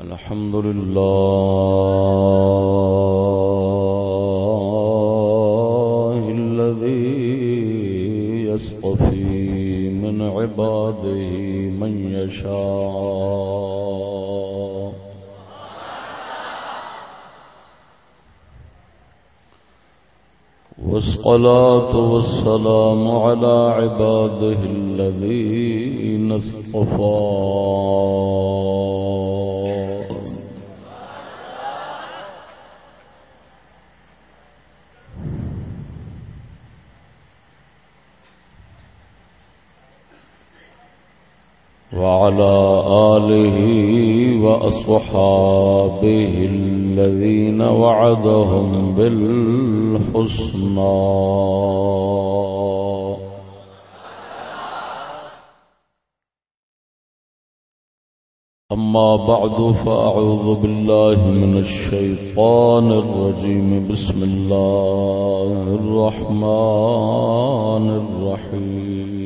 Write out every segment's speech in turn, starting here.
الحمد لله الذي يصطفي من عباده من يشاء والصلاة والسلام على عباده الذين اصطفى وعلى آله وأصحابه الذين وعدهم بالحسنى. أما بعد، فأعوذ بالله من الشيطان الرجيم. بسم الله الرحمن الرحيم.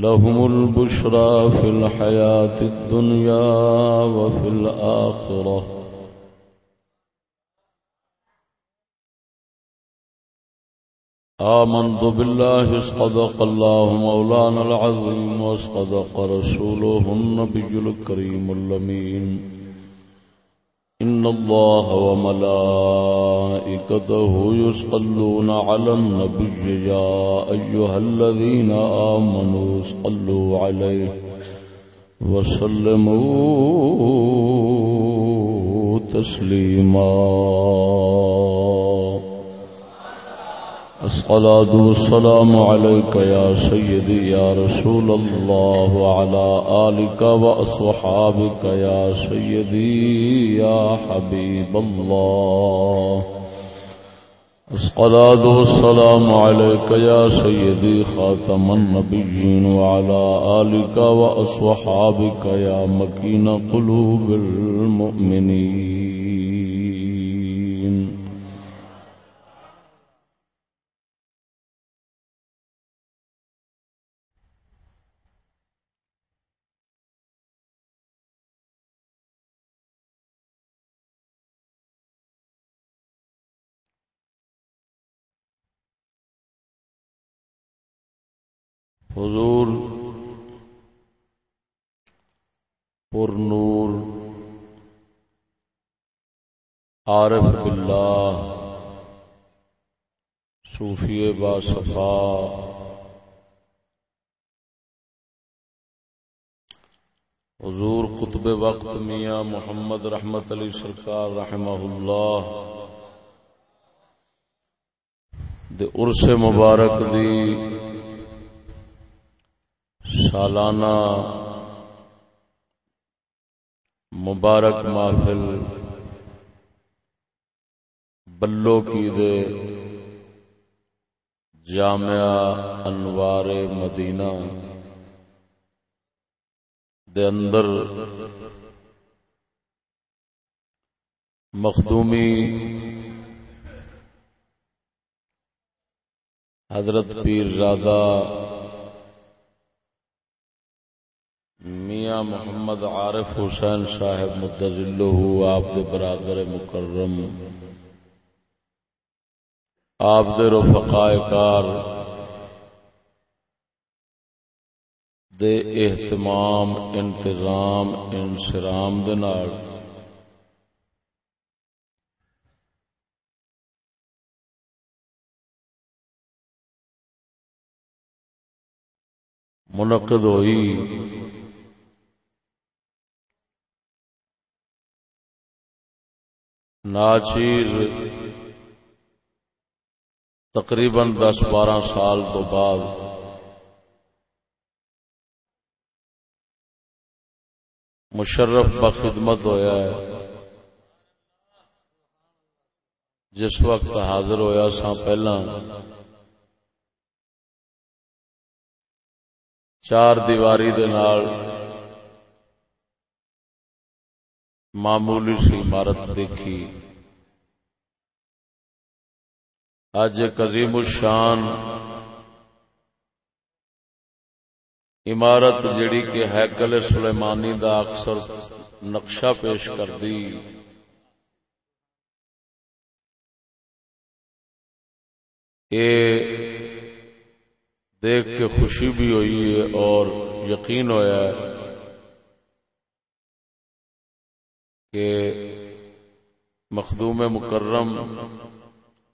لهم البشرى في الحياة الدنيا وفي الآخرة. آمنت بالله اصدق الله مولانا العظيم واصدق رسوله النبي الكريم اللمين إن الله وملائكته يصلون على النبي يا أيها الذين آمنوا صلوا عليه وسلموا تسليماً الصلاة والسلام عليك يا سيدي يا رسول الله وعلى آلك وأصحابك يا سيدي يا حبيب الله. الصلاة والسلام عليك يا سيدي خاتم النبيين وعلى آلك وأصحابك يا مكين قلوب المؤمنين. عارف باللہ، صوفی با صفا۔ حضور قطب وقت میاں محمد رحمت علی سرکار رحمہ اللہ۔ دے عرص مبارک دی سالانہ مبارک محفل بلو کی دے جامعہ انوار مدینہ دے اندر مخدومی حضرت پیر زادہ میاں محمد عارف حسین صاحب مدزلو آپ دے برادر مکرم آپ دے کار دے اہتمام انتظام انسرام دے نال۔ منعقد ہوئی۔ ناچیر تقریباً دس بارہ سال تو بعد۔ مشرف بخدمت ہویا ہے۔ جس وقت حاضر ہویا سا پہلا۔ چار دیواری دے نال معمولی سی عمارت دیکھی۔ اج ایک عظیم الشان عمارت جیڑی کہ ہیکل سلیمانی دا اکثر نقشہ پیش کر دی دیکھ کے خوشی بھی ہوئی ہے اور یقین ہوا ہے کہ مخدوم مکرم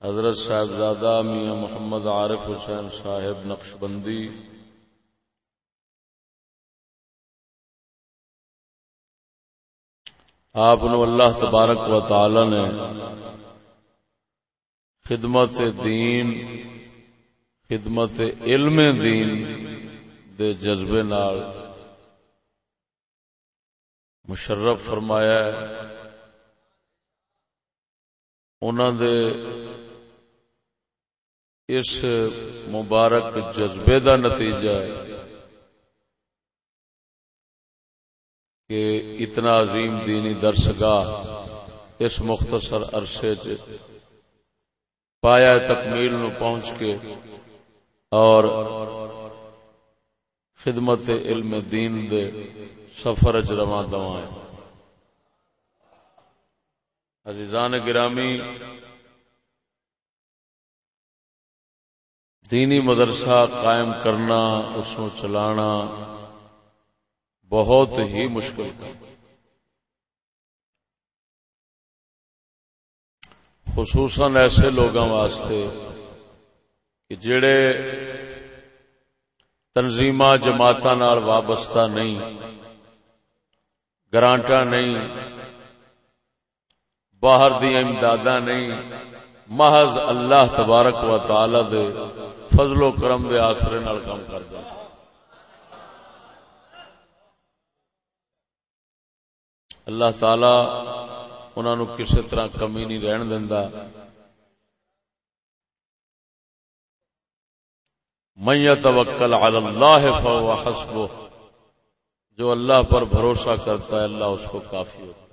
حضرت صاحبزادہ میاں محمد عارف حسین صاحب نقش بندی۔ آپ اللہ تبارک و تعالی نے خدمت دین، خدمت علم دین دے جذبے نال مشرف فرمایا انہوں دے اس مبارک جذبے دا نتیجہ ہے کہ اتنا عظیم دینی درسگاہ اس مختصر عرصے پایا تکمیل نو پہنچ کے اور خدمت علم دین دے سفر چ رواں دواں عزیزان گرامی دینی مدرسہ قائم کرنا، اس کو چلانا بہت ہی مشکل خصوصاً ایسے لوگوں واسطے کہ جڑے تنظیم جماعت وابستہ نہیں گرانٹا نہیں، باہر دیا امداد نہیں، محض اللہ تبارک و تعالی دے فضل و کرم دے آسرے نال کام کرتا اللہ تعالی انہوں کسی طرح کمی نہیں رہن دینا میں توکل علی اللہ فهو حسبه جو اللہ پر بھروسہ کرتا ہے، اللہ اس کو کافی ہوتا ہے۔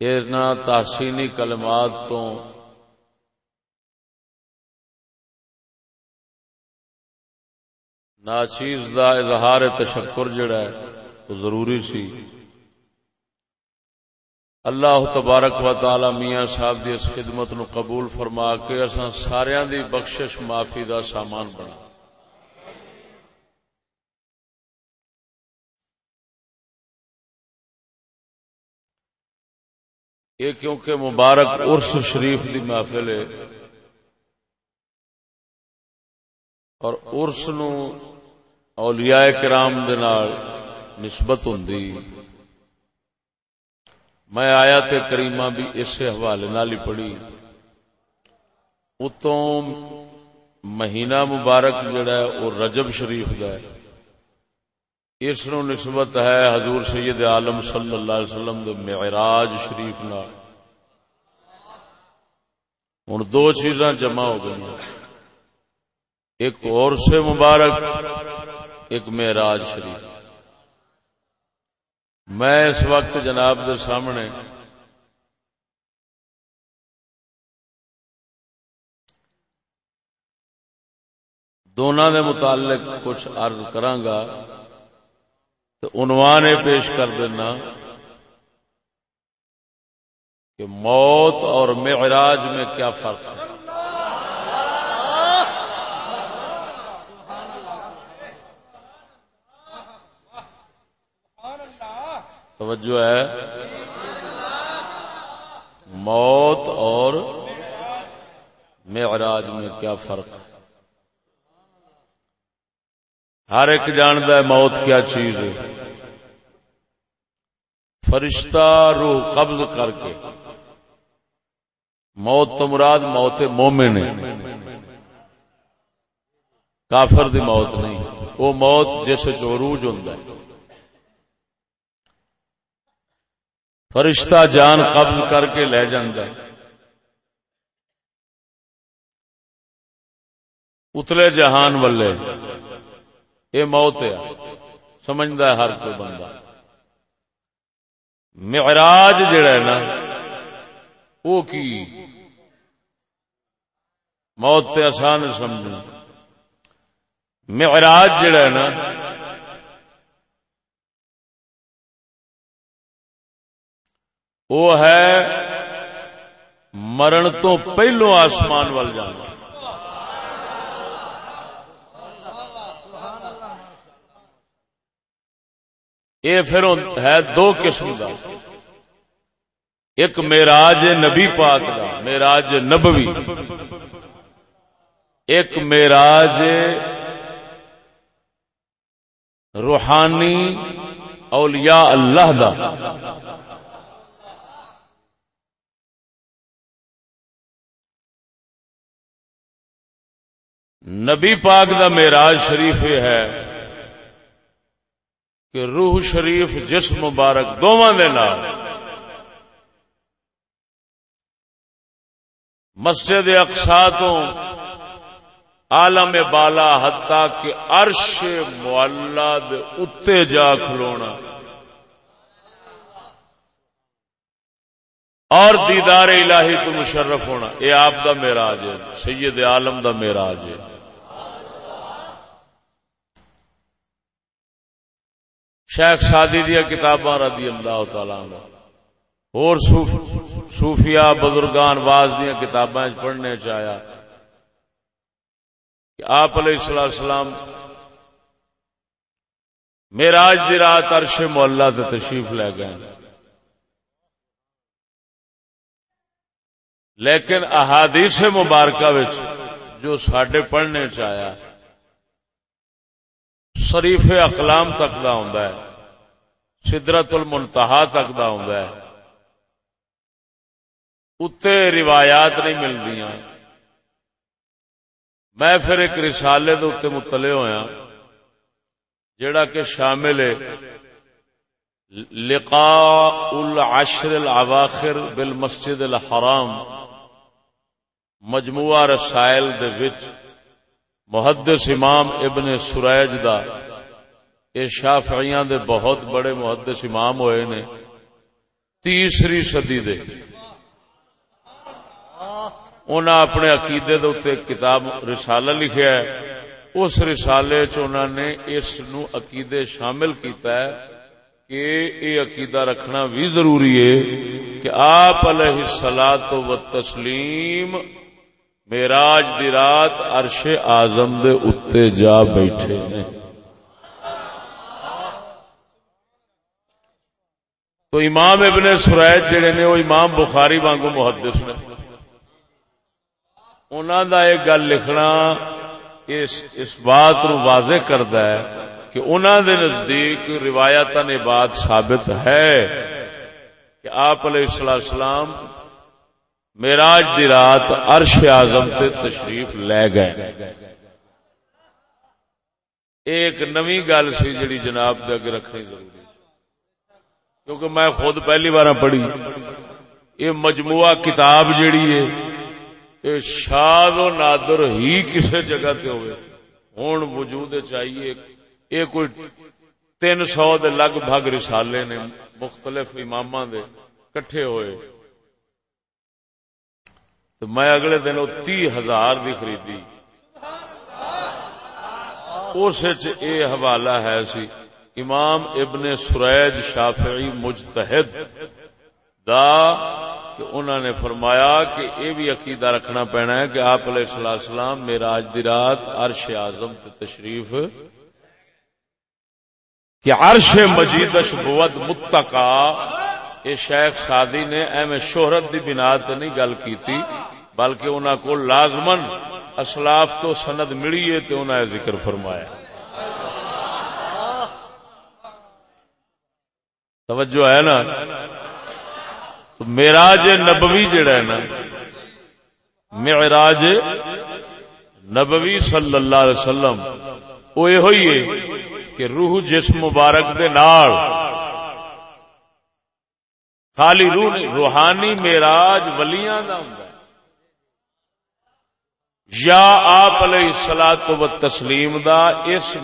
تحسینی کلمات تو ناچیز دا اظہار تشکر جڑا ہے، وہ ضروری سی۔ اللہ تبارک و تعالی میاں صاحب دی اس خدمت نو قبول فرما کے اساں ساریاں دی بخشش معافی دا سامان بنا۔ یہ کیونکہ مبارک عرس شریف دی محفل ہے۔ اور عرس نو اولیاء کرام دے نال نسبت ہوندی۔ میں آیا تے کریمہ بھی اس حوالے نال ہی پڑھی۔ اتوں مہینہ مبارک جڑا ہے، وہ رجب شریف دا ہے۔ اس نو نسبت ہے حضور سید عالم صلی اللہ علیہ وسلم دے معراج شریف نال۔ ہن دو چیزاں جمع ہو گئی ایک اور سے مبارک، ایک معراج شریف۔ میں اس وقت جناب دے سامنے دونوں دے متعلق کچھ عرض کرانگا تو عنوان پیش کر دینا کہ موت اور معراج میں کیا فرق ہے؟ توجہ ہے۔ موت اور معراج میں کیا فرق ہے؟ ہر ایک جاند ہے موت کیا چیز ہے۔ فرشتہ روح قبض کر کے۔ موت تو مراد موت مومن کافر دی موت نہیں۔ وہ موت جس چوروج ہوں فرشتہ جان قبض کر کے لے جاندہ اتلے جہان والے۔ یہ موت ہے۔ سمجھتا ہے ہر کوئی بندہ۔ معراج جڑا ہے نا، وہ کی؟ موت سے آسان سمجھنا۔ معراج جڑا ہے نا، وہ ہے مرن تو پہلو آسمان وال جانا۔ یہ پھر ہے دو قسم کا ایک میراج نبی پاک کا میراج نبوی۔ ایک میراج روحانی اولیاء اللہ دا۔ نبی پاک دا میراج شریف ہے۔ کہ روح شریف جس مبارک دونوں دے نال۔ مسجد اقسا تو عالم بالا حتا کہ عرش مولد اتے جا کھلونا۔ اور دیدار الہی تو مشرف ہونا۔ یہ آپ دا میراج ہے، سید عالم دا میراج ہے۔ شیخ سادی دیا کتاباں رضی اللہ تعالی عنہ۔ اور صوفیاء بزرگان باز دیا کتاباں پڑھنے چاہیا کہ آپ علیہ السلام میراج دی رات عرش مولا تے تشریف لے گئے۔ لیکن احادیث مبارکہ وچ جو ساڈے پڑھنے چاہیا شریف اقلام تک دا ہوندا ہے۔ سدرت المنتہا تک دا ہوندا ہے۔ اتے روایات نہیں ملدی میں پھر ایک رسالے دے اتنے مطلع ہویا جڑا کہ شامل ہے۔ لقاء العشر الاواخر بالمسجد الحرام۔ مجموعہ رسائل دے وچ محدث امام ابن سریج دا یہ شافعیاں دے بہت بڑے محدث امام ہوئے نے، تیسری صدی دے۔ انہاں اپنے عقیدے دے اتنے کتاب رسالہ لکھیا ہے۔ اس رسالے چنہوں نے اس نو عقیدے شامل کیتا ہے کہ یہ عقیدہ رکھنا بھی ضروری ہے کہ آپ علیہ السلام و تسلیم میراج دی رات عرش آزم دے اتے جا بیٹھے نے تو امام ابن سرائج جڑے نے وہ امام بخاری وانگو محدث نے۔ انہوں دا ایک گل لکھنا اس, اس بات نو واضح کردا ہے کہ انہوں دے نزدیک روایت نے بات ثابت ہے کہ آپ علیہ السلام میراج دی رات عرش اعظم تے تشریف لے گئے۔ ایک نوی گل سی جڑی جناب دے اگے رکھنی ضروری کیونکہ میں خود پہلی بار پڑھی۔ یہ مجموعہ کتاب جیڑی ہے، یہ شاد و نادر ہی کسی جگہ تے ہوئے۔ ہوں وجود چاہیے، یہ کوئی تین سو دے لگ بھگ رسالے نے مختلف امام دے کٹھے ہوئے۔ تو میں اگلے دن تی ہزار دی خریدی۔ اس حوالہ ہے سی۔ امام ابن سریج شافعی مجتہد دا کہ انہوں نے فرمایا کہ یہ بھی عقیدہ رکھنا پینا ہے کہ آپ علیہ السلام میرا آج دی رات عرش اعظم تشریف کہ عرش مجید بوت متقا، یہ شیخ سادی نے ایم شہرت دی بنا تے نہیں گل کیتی، بلکہ انہوں کو لازمن اسلاف تو سند ملی ہے تو انہوں نے ذکر فرمایا۔ توجہ ہے نا؟ تو میراج نبوی جڑا ہے نا، معراج نبوی صلی اللہ علیہ وسلم، وہ یہ ہوئی ہے کہ روح جسم مبارک دے نال، خالی روح روحانی میراج ولیاں دا ہوں یا آپ علیہ سلاد و تسلیم دا اس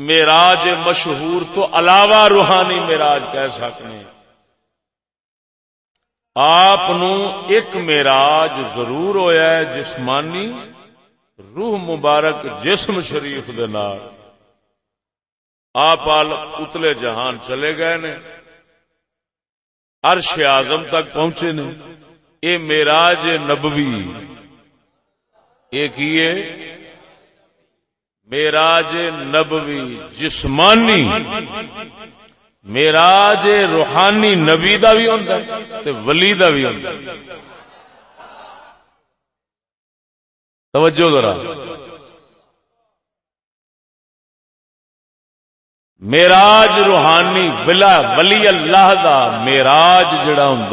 میراج مشہور تو علاوہ روحانی میراج کہہ سکنے۔ آپ ایک میراج ضرور ہویا ہے جسمانی روح مبارک جسم شریف دے نال۔ آپ اتلے جہان چلے گئے نے۔ عرش اعظم تک پہنچے نے۔ یہ میراج نبوی۔ یہ کیے میراج نبوی جسمانی، میراج روحانی نبی دا بھی ہوں ولی دا بھی ہوں توجہ ذرا۔ میراج روحانی بلا ولی اللہ دا میراج جڑا ہوں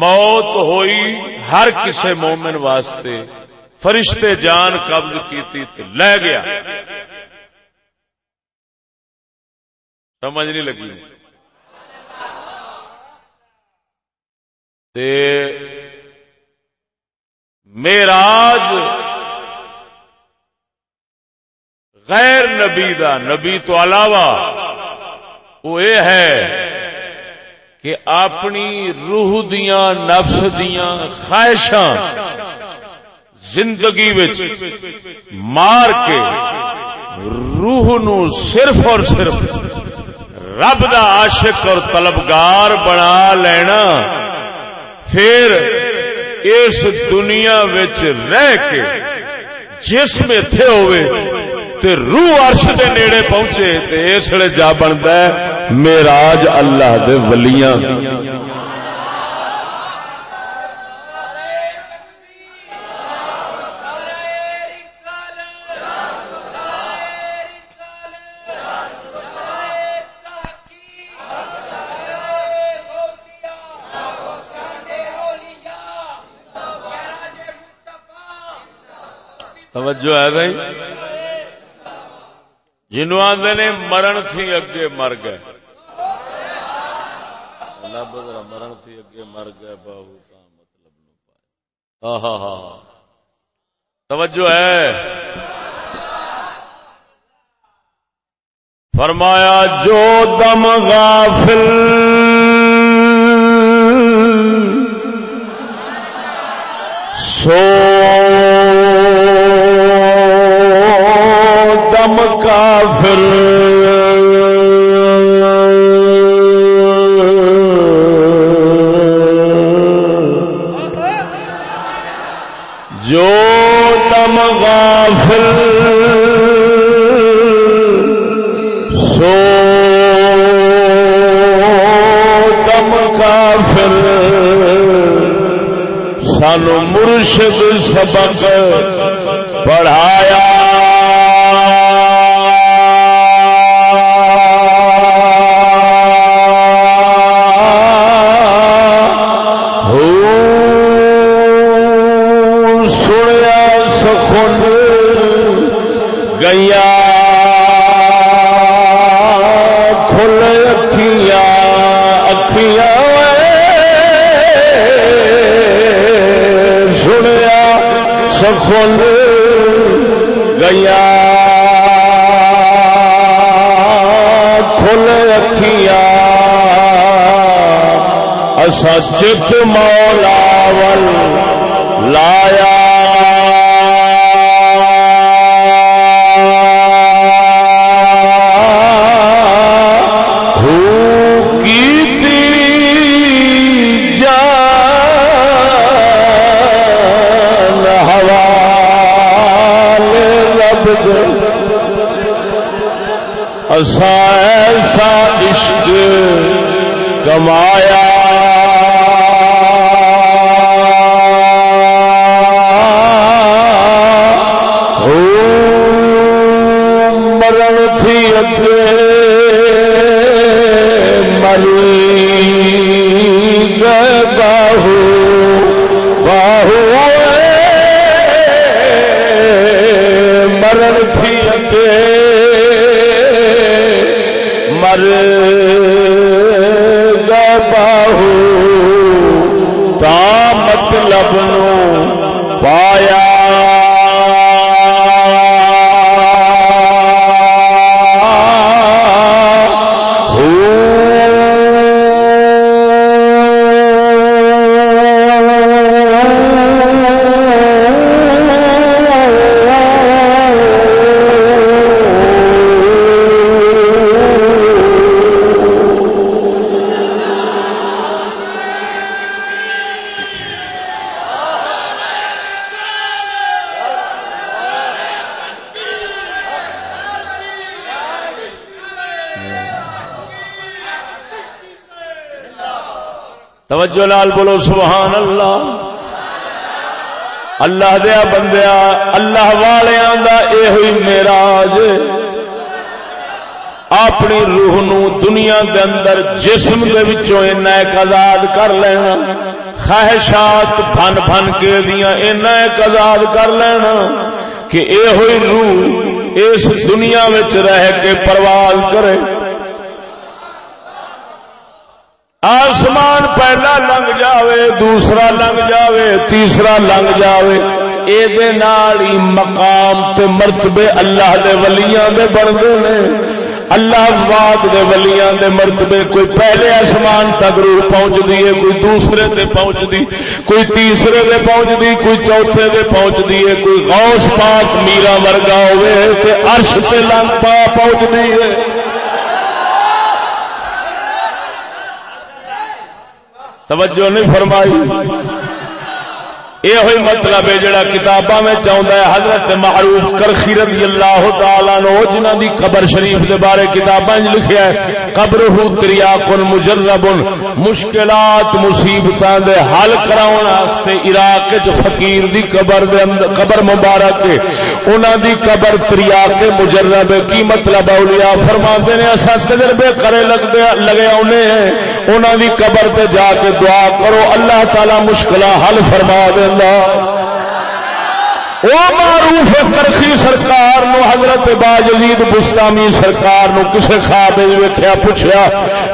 موت ہوئی ہر کسے مومن واسطے۔ فرشتے جان قبض کی لے گیا۔ سمجھ نہیں لگی۔ میراج غیر نبی دا، نبی تو علاوہ وہ یہ ہے کہ اپنی روح دیاں، نفس دیاں، خواہشاں زندگی مار کے روح نو صرف اور صرف رب دا عاشق اور طلبگار بنا لینا، پھر اس دنیا رہ کے جسم اتے ہوئے تے روح عرش دے نیڑے پہنچے تے اس لیے جا بنتا ہے، میراج اللہ دے ولیاں۔ توجہ ہے بھائی؟ جنو آدھے نے مرن تھی اگے مر گئے۔ مرن تھی اگے مر گئے بہو کا مطلب نو پائے ہاں ہاں ہاں توجہ ہے۔ فرمایا، جو دم غافل سو کافر۔ جو تم غافل سو تم کافر۔ سانو مرشد سبق پڑھایا۔ گیا کھل رکھیا اصا مولا ول لایا ایسا عشق کمایا پر توجہ لال بولو، سبحان اللہ۔ اللہ دیا بندیا، اللہ والیاں دا اے ہوئی میراج اپنی روح نو دنیا دے اندر، جسم دے وچوں اینا ایک آزاد کر لینا۔ خواہشات بھن بھن کے دیاں اینا ایک آزاد کر لینا۔ کہ اے ہوئی روح اس دنیا وچ رہ کے پرواز کرے۔ آسمان پہلا لنگ جاوے، دوسرا لنگ جاوے، تیسرا لنگ جاوے۔ ہی مقام تے مرتبے اللہ دے ولیاں دے بڑھتے نے اللہ باد دے ولیاں دے مرتبے کوئی پہلے آسمان تک روح پہنچ دیے کوئی دوسرے تے پہنچ دی کوئی تیسرے دے پہنچ دی کوئی چوتھے دے پہنچ دیے کوئی غوث پاک میرا ورگا ہوئے تے عرش سے لنگ پا پہنچ دیے توجہ نہیں فرمائی۔ یہ ہوئی مطلب ہے جڑا کتاباں میں چاہتا ہے، حضرت معروف کرخی رضی اللہ تعالی نو جنہاں دی قبر شریف دے بارے کتاباں لکھیا ہے قبر ہو تریاق مجرب، مشکلات، مصیبتاں دے حل کراون واسطے عراق وچ فقیر دی قبر دے اندر، قبر مبارک ہے۔ انہاں دی قبر تریاق مجرب، کی مطلب اولیاء فرماندے نے، اساں تجربے کرے لگدے لگے اونے ہیں۔ انہاں دی قبر تے جا کے دعا کرو، اللہ تعالی مشکلاں حل فرما دے۔ وہ معروف کرخی سرکار نو، حضرت باجلید بستامی سرکار نو، کسے خواب ویکھیا، پوچھیا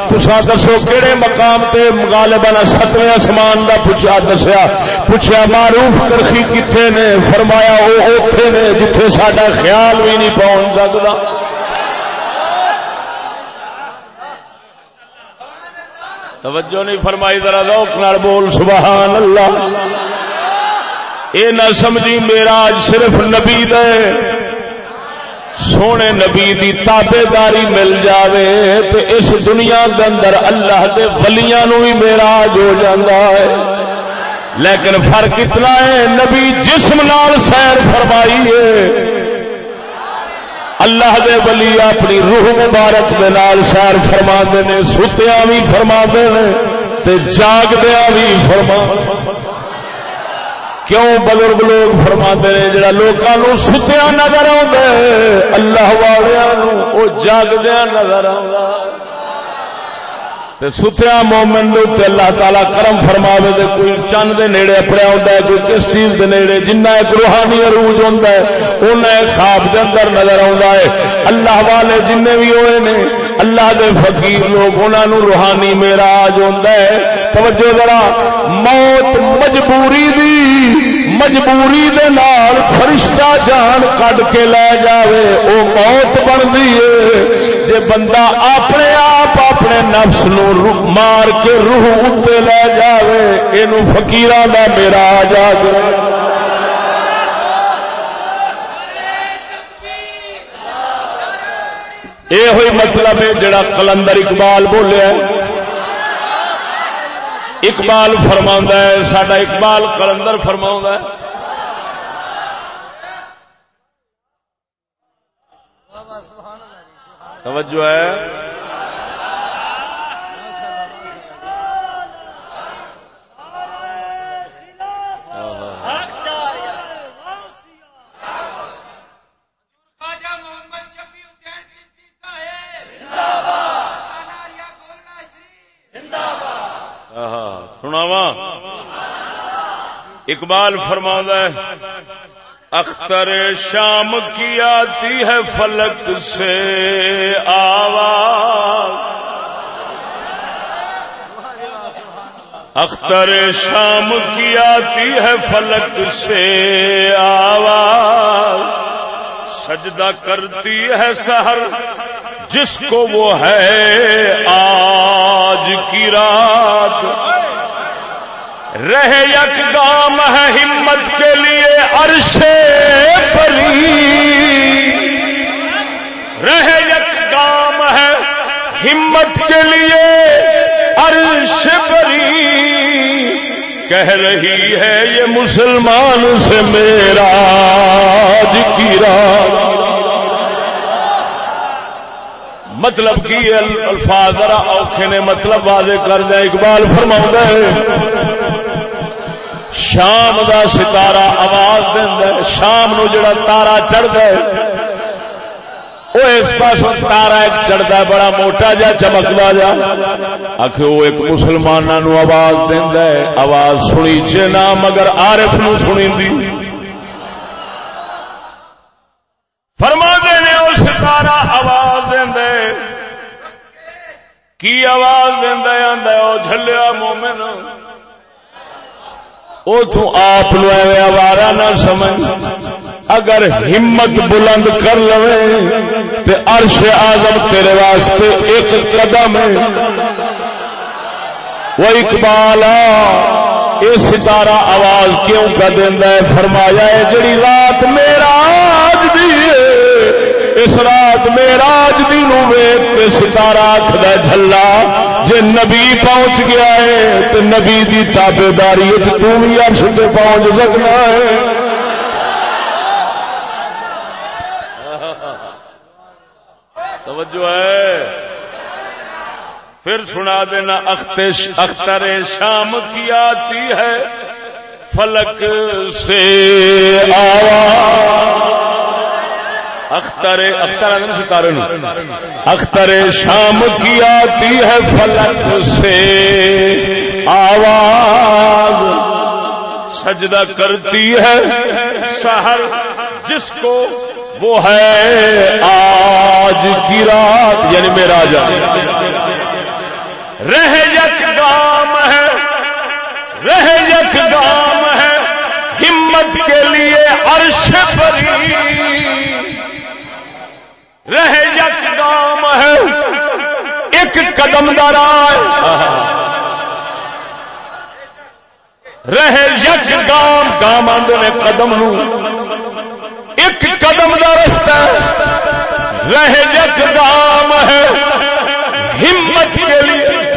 تسا دسو کہڑے مقام تے غالبا ستویں آسمان دا پوچھا دسیا پوچھا معروف کرخی کتنے نے؟ فرمایا وہ اوتھے نے، جتھے ساڈا خیال بھی نہیں پہنچ سکتا توجہ نہیں فرمائی، ذرا ذوق نال بول، سبحان اللہ۔ اے نہ سمجھی میرا صرف نبی دے۔ سونے نبی دی تابے داری مل جاوے تو اس دنیا دے اندر اللہ دے ولیاں نو بھی میراج ہو جاندہ ہے۔ لیکن فرق اتنا ہے، نبی جسم نال سیر فرمائی ہے۔ اللہ دے ولی اپنی روح مبارک دے نال سیر فرما دے نے، ستیاں بھی فرما دے نے، تے جاگدیاں بھی فرما دے کیوں بزرگ لوگ فرما نے جڑا لوگوں ستیا نظر اللہ والوں جگدیا نظر ستیا مومن اللہ تعالی کرم فرما دے، کوئی چند دے نیڑے اپنے آتا ہے، کوئی کس چیز دے نیڑے، جنہ ایک روحانی عروج ہوتا ہے انہیں خواب دے اندر نظر آتا ہے۔ اللہ والے جن بھی ہوئے نے، اللہ دے فقیر لوگ انہوں روحانی میرا آج ہوتا ہے۔ توجہ ذرا، موت مجبوری دی، مجبوری دے نال فرشتہ جان کڈ کے لے جاوے، او موت بنتی ہے جے بندہ اپنے آپ اپنے نفس نو مار کے روح اتنے لے جاوے یہ فکیر کا میرا آجاد یہ ہوئی مطلب ہے جڑا کلندر اقبال بولیا اقبال فرما ہے سڈا اقبال کلندر فرما ہے۔ توجہ ہے۔ سناوا اقبال فرما ہے، اختر شام کی آتی ہے فلک سے آواز۔ اختر شام کی آتی ہے فلک سے آواز۔ سجدہ کرتی ہے سہر جس کو وہ ہے آج کی رات۔ رہ یک گام ہے ہمت کے لیے عرش پری۔ رہ یک گام ہے ہمت کے لیے عرش پری۔ کہہ رہی ہے یہ مسلمان سے میرا آج کی رات۔ مطلب کی الفاظ ذرا اوکھے نے مطلب واضح کر دیں۔ اقبال فرما شام دا ستارہ آواز دینا شام نو جڑا تارا چڑھتا ہے وہ اس پاس تارا ایک چڑھتا ہے، بڑا موٹا جا چمکتا جا۔ آخ وہ ایک مسلمان نو آواز دینا ہے، آواز سنی چ نہ مگر آرف نو سنی دی فرما دینے وہ ستارہ آواز دے کی آواز دینا آدھا وہ جلیا مومن۔ وہ آپ آوارا نہ سمجھ۔ اگر ہمت بلند کر لو تو عرش آزم تیرے واسطے ایک قدم ہے۔ وہ اقبال یہ ستارہ آواز کیوں کا دینا ہے؟ فرمایا ہے، جڑی رات میرا آج دی اس رات میراج دی نو ویک کے ستارہ آخر جھلا۔ جے نبی پہنچ گیا ہے تو نبی دی تابے داری تو بھی عرش تے پہنچ سکنا ہے۔ توجہ ہے۔ پھر سنا دینا اختر شام کی آتی ہے۔ فلک سے آواز۔ اختر اختر ستارے اختر شام کی آتی ہے فلک سے۔ آواز سجدہ کرتی ہے سہر جس کو وہ ہے آج کی رات۔ یعنی میرا جا رہ یک گام ہے، رہ یک گام ہے۔ ہمت کے لیے عرش پری۔ رہ یک گام ہے۔ ایک قدم دار رہ یک گام گام آدھے نے قدم نو۔ ایک قدم کا رستہ۔ رہ یک گام ہے۔ ہمت کے لیے۔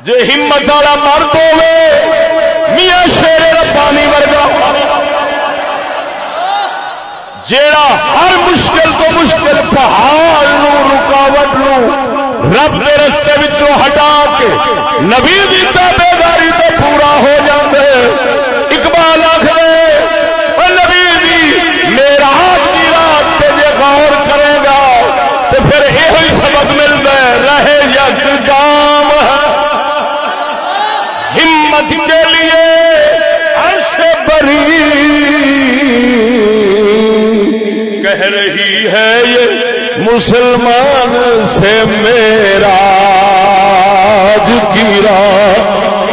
جی ہمت والا مرد ہوے میاں شیر ربانی ورگا۔ جیڑا ہر مشکل تو مشکل پہاڑ نو، رکاوٹ نو رب کے رستے وچوں ہٹا کے نبی دی تابے داری تو پورا ہو جاندے۔ اقبال آخر نبی دی میرا کی رات تے جے غور کرے گا تو پھر یہ سبق ملتا ہے رہے یک کام ہمت کے لیے عرش بری۔ کہہ رہی ہے یہ مسلمان سے میرا کی رات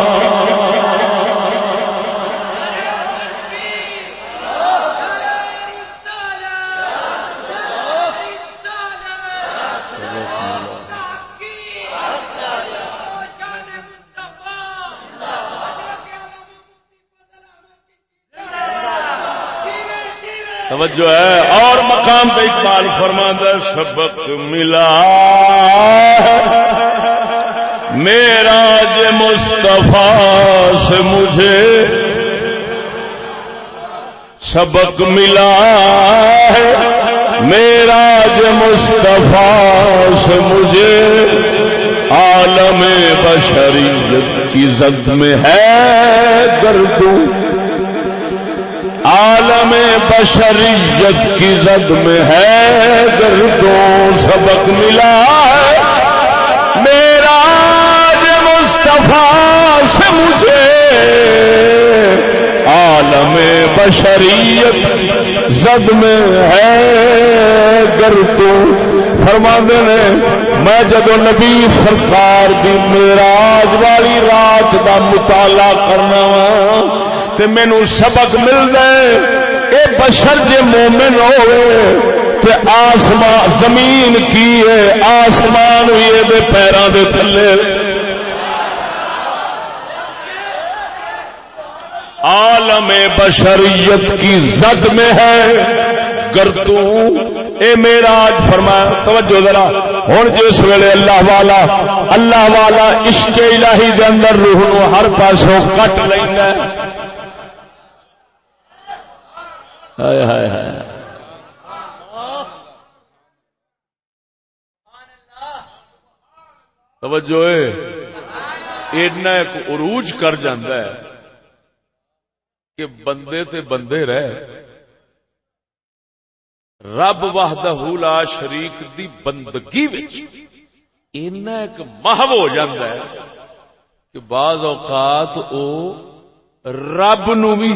توجہ ہے، اور مقام پہ اقبال فرماندہ سبق ملا۔ میرا ج مصطفیٰ سے مجھے سبق ملا ہے۔ میرا ج مصطفیٰ سے مجھے عالم بشریت کی زد میں ہے گردوں عالم بشریت کی زد میں ہے گردوں سبق ملا ہے۔ میرا مصطفیٰ سے مجھے عالم بشریت زد میں ہے گردو فرما نے، میں جب نبی سرکار دی میراج والی رات دا مطالعہ کرنا وا تے مینو سبق مل جائے۔ اے بشر جے مومن ہوئے، تے آسمان زمین کی ہے، آسمان بھی یہ پیروں دے تھلے۔ عالم بشریت کی زد میں ہے۔ گردو اے میرا آج فرمایا، توجہ ذرا۔ ہوں جس ویلے اللہ والا اللہ والا عشق الہی دے اندر روح نو ہر پاسوں کٹ لینا ہائے ہائے ہائے۔ توجہ ایڈنا ایک عروج کر جاندہ ہے کہ بندے تے بندے رہ۔ رب وحدہ لا شریک دی بندگی وچ اینا ایک محو ہو جاندہ ہے کہ بعض اوقات او رب نو بھی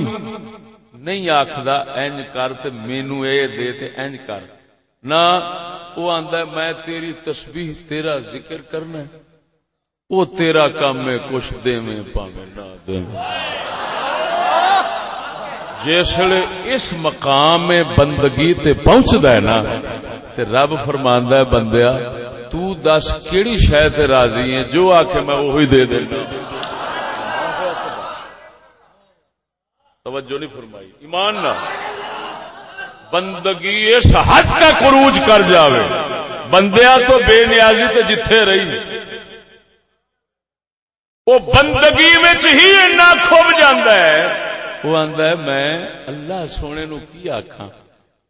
نہیں آخدا اینج کر تے مینو اے دے تے اینج کر۔ نہ وہ آندا ہے، میں تیری تسبیح، تیرا ذکر کرنا ہے۔ وہ تیرا کام میں کچھ دے میں پاوے نہ دے جسے اس مقام میں بندگی تے پہنچدا ہے نا، تے رب فرماندا ہے، بندیا، تو دس کیڑی شے تے راضی ہے جو آکھے میں وہی دے دینا۔ توجہ نہیں فرمائی۔ ایمان نہ۔ بندگی اس حد تک عروج کر جاوے۔ بندیا تو بے نیازی تو جتھے رہی۔ وہ بندگی ہی اتنا کھب جاندہ ہے۔ وہ آندا ہے، میں اللہ سونے نو کی آکھاں؟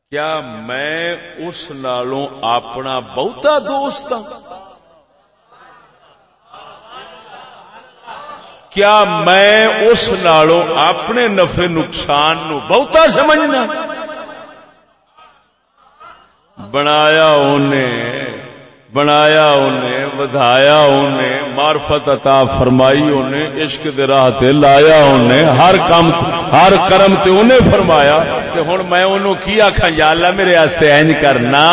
کیا میں اس نالوں اپنا بہتا دوست ہوں کیا میں اس نالوں اپنے نفع نقصان نو بہتا سمجھنا؟ بنایا انہیں بنایا انہیں ودایا انہیں، معرفت عطا فرمائی انہیں، عشق دے راہ تے لایا انہیں، ہر کام ہر کرم تے انہیں فرمایا کہ ہن میں انہوں کی آکھاں، یا اللہ میرے واسطے اینج کرنا۔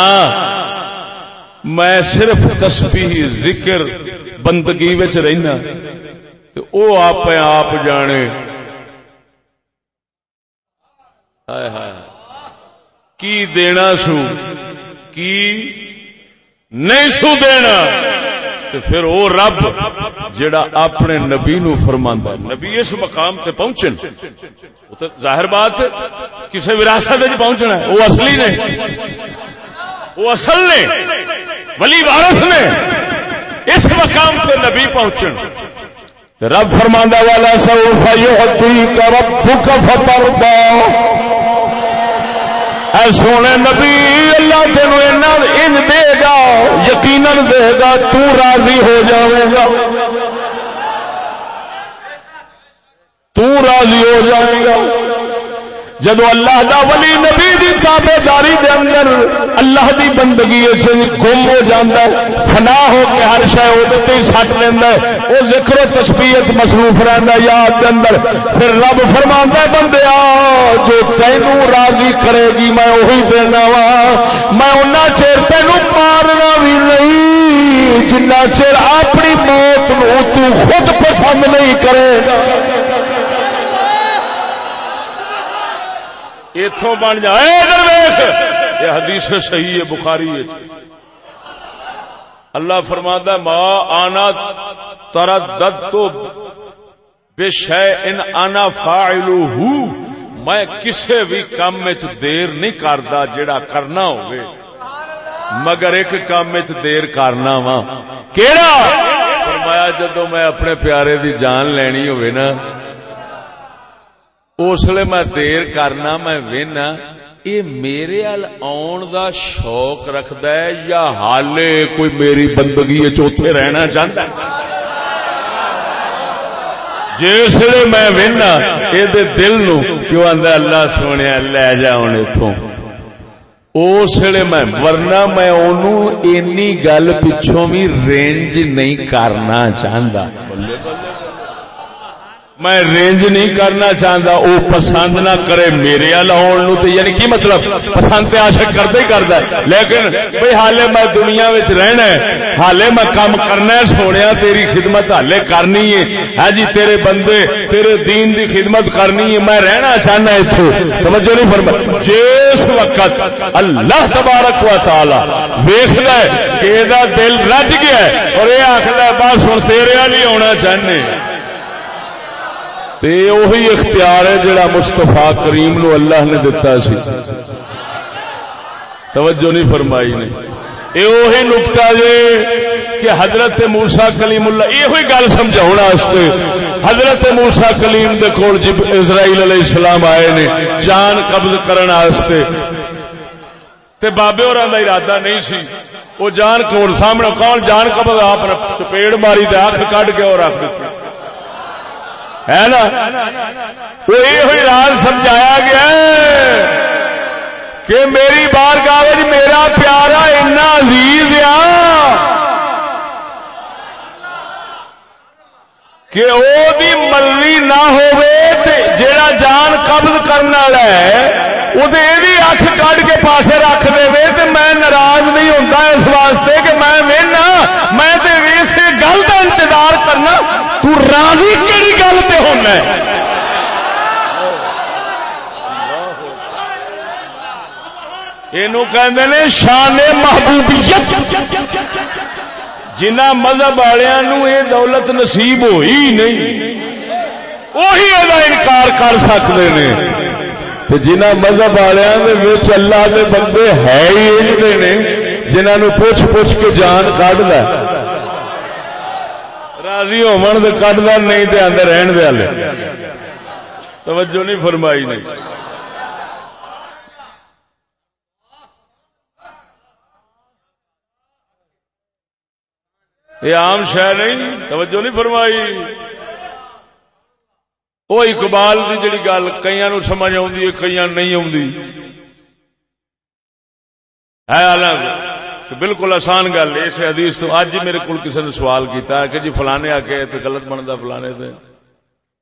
میں صرف تسبیح، ذکر، بندگی وچ رہنا۔ تے او آپ آپ جانے۔ ہائے ہائے کی دینا سو؟ کی نہیں سو دینا؟ تو پھر وہ رب جڑا اپنے نبی نو فرماندا ہے۔ نبی اس مقام تے پہنچن۔ ظاہر بات کسی وراثت وچ پہنچنا ہے۔ وہ اصلی نے۔ وہ اصل نے۔ ولی وارث نے۔ اس مقام تے نبی پہنچن۔ رب فرماندا والا سوف کا ربک فطردا اے سونے نبی، اللہ تین ان دے گا، یقیناً دے گا، تو راضی ہو جائے گا۔ تو راضی ہو جائے گا۔ جب اللہ دا ولی نبی دی تابے داری دے اندر اللہ دی بندگی گم ہو جاندہ ہے، فنا ہو کے ہر شے ادتے سٹ لینا ہے۔ وہ ذکر و تسبیح مصروف رہندا ہے یاد دے اندر۔ پھر رب فرماندا ہے بندیا جو تینوں راضی کرے گی، میں وہی دینا وا۔ میں انہاں چیر تینوں مارنا بھی نہیں جنہ چیر اپنی موت نو تو خود پسند نہیں کرے۔ گا اتوں بن جائے یہ حدیث صحیح ہے، بخاری ہے۔ اللہ فرماتا ماں آنا تردد تو بے شے ان آنا فاعلو میں کسے بھی کام میں دیر نہیں کرتا جڑا کرنا ہوگے مگر ایک کام میں دیر کرنا وا۔ کیڑا؟ فرمایا جدو میں اپنے پیارے دی جان لینی ہوئے نا اس لیے میں دیر کرنا، میں وہنا یہ میرے ال آن دا شوق رکھد ہے یا حالے کوئی میری بندگی چوتھے رہنا چاہتا جس لیے میں وہنا یہ دل نو کیوں آدھا اللہ سونے لے جا ہوں اتوں اس لیے میں، ورنہ میں انہوں اینی گل پچھوں بھی رینج نہیں کرنا چاہتا۔ میں رینج نہیں کرنا چاہتا وہ پسند نہ کرے میرے نو تو یعنی کی مطلب؟ پسند تے عاشق کرتا ہی کرتا لیکن بھائی حالے میں دنیا رہنا ہے، حالے میں کام کرنا ہے سونے تیری خدمت حالے کرنی ہے۔ ہاں جی تیرے بندے، تیرے دین دی خدمت کرنی ہے، میں رہنا چاہنا اتو توجہ نہیں فرما جس وقت اللہ تبارک و تعالی ویخ کہ دل رج گیا اور یہ آخر بس ہوں تیرے والی آنا چاہنے۔ تے وہی اختیار ہے جڑا مستفا کریم نو اللہ نے دتا سی۔ توجہ نہیں فرمائی نے۔ یہ وہی نکتا جے کہ حضرت موسا کلیم اللہ یہ گل سمجھا حضرت موسا کلیم دے کول جب اسرائیل علیہ السلام آئے نے، جان قبض کرنے تے بابے اور ارادہ نہیں سی۔ وہ جان کون سامنے کون جان قبض، آپ نے چپیڑ ماری تے اکھ کٹ کے اور رکھ دیتی۔ ہے نا? وہ یہ راز سمجھایا گیا کہ میری بار کاغذ میرا پیارا اتنا عزیز آ کہ وہ مرضی نہ ہو جا جان قبض کرنے والا ہے وہ اکھ کڈ کے پاسے رکھ دے تو میں ناراض نہیں ہوتا اس واسطے کہ میں وہنا میں اسی گل کا انتظار کرنا تو راضی کہڑی گل پہ ہونا یہ شان محبوبیت۔ جنہ مذہب والوں یہ دولت نصیب ہوئی نہیں وہی یہ انکار کر سکتے ہیں جنہ مذہب والوں اللہ دے بندے ہے ہی نے جنہوں پوچھ پوچھ کے جان کھ راضی ہون کٹ دار نہیں تے اندر رہن دے والے۔ توجہ نہیں فرمائی نہیں۔ یہ عام شہ نہیں، توجہ نہیں فرمائی۔ وہ اقبال کی جڑی گل کئی نو سمجھ آئی کئی نہیں آتی ہے بالکل آسان گل اس حدیث تو اج میرے کو کسی نے سوال کیتا کہ جی فلانے آ کے غلط بنتا فلانے تے۔